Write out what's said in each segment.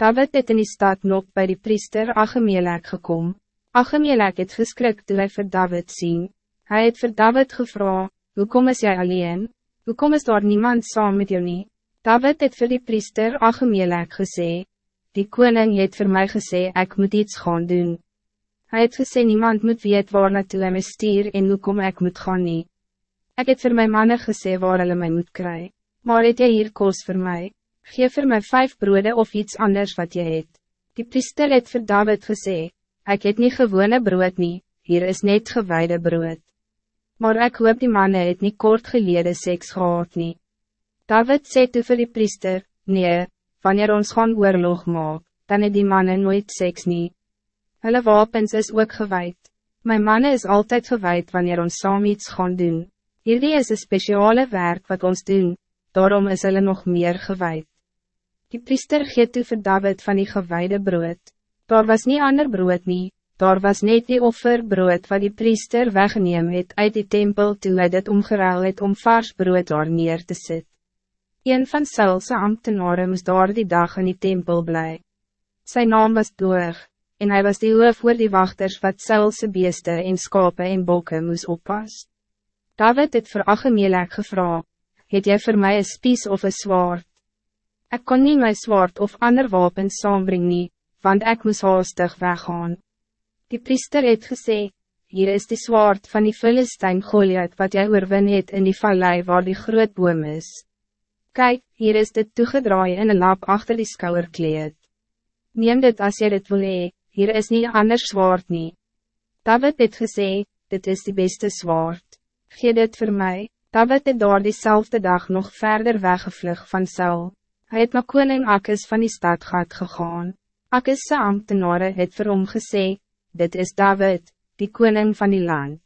David het in die stad nog bij die priester Achemelek gekom. Achemelek het geskrik toe hy vir David sien. Hij het vir David gevra, hoe kom is jy alleen? Hoe kom is daar niemand saam met jou nie? David het vir die priester Achemelek gesê, die koning het voor mij gesê ik moet iets gaan doen. Hij het gesê niemand moet weet waar naartoe hy my stuur en hoe kom ek moet gaan nie. Ek het vir my manne gesê waar hulle my moet kry, maar het jy hier koos voor mij? Geef vir my vijf broode of iets anders wat je het. Die priester het vir David gesê, ik het niet gewone brood nie, hier is net gewijde brood. Maar ik hoop die mannen het niet kort geleden seks gehad nie. David sê toe vir die priester, nee, wanneer ons gaan oorlog maak, dan het die mannen nooit seks nie. Hulle wapens is ook gewijd. Mijn mannen is altijd gewijd wanneer ons saam iets gaan doen. Hierdie is een speciale werk wat ons doen, daarom is hulle nog meer gewijd. Die priester gee toe vir David van die gewijde brood. Daar was niet ander brood nie, daar was net die offerbrood wat die priester weggeneem het uit die tempel toe hy dit omgeruil het om vars brood daar neer te sit. Een van Saulse ambtenaren moest daar die dag in die tempel blij. Zijn naam was Doeg, en hij was die hoof voor die wachters wat Saulse beeste en skape en bokke moest oppas. David het vir Achemelek gevra, het jy voor mij een spies of een zwaard? Ik kon niet mijn zwaard of ander wapens saambring nie, want ik moest haastig weggaan. Die priester het gesê, hier is die zwaard van die Philistijn Goliath wat jy oorwin het in die vallei waar die groot boom is. Kijk, hier is dit toegedraai in een lap achter die skouwerkleed. Neem dit als jy dit wil hee, hier is niet anders zwaard nie. David het gesê, dit is die beste zwaard. Gee dit voor mij. David het door diezelfde dag nog verder weggevlug van Saul. Hij het na koning Akkes van die stad gaat gegaan. Akkes se ambtenare het vir hom gesê, dit is David, die koning van die land.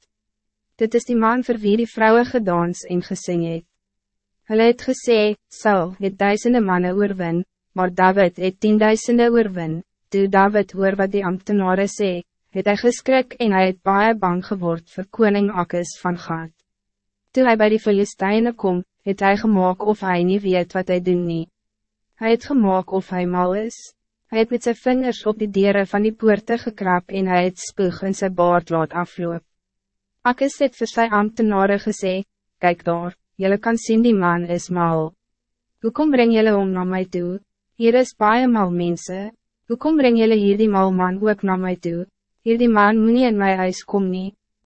Dit is die man vir wie die vrouwen gedans en gesing het. Hulle het gesê, Saul het duisende mannen oorwin, maar David het tienduisende oorwin. Toe David hoor wat die ambtenare sê, het hy geskrik en hy het baie bang geword vir koning Akkes van Gad. Toe hij bij die Filisteine kom, het hij gemaakt of hij niet weet wat hij doen nie. Hij het gemaakt of hij mal is. Hij het met zijn vingers op die dieren van die poorte gekrap en hij het spoeg in zijn baard laat afloop. Akkes het vir sy ambtenare gesê, Kijk daar, jullie kan zien die man is mal. Hoekom breng jullie om naar mij toe? Hier is baie mal mense. Hoekom breng jullie hier die mal man ook naar mij toe? Hier die man moet nie in my huis kom nie.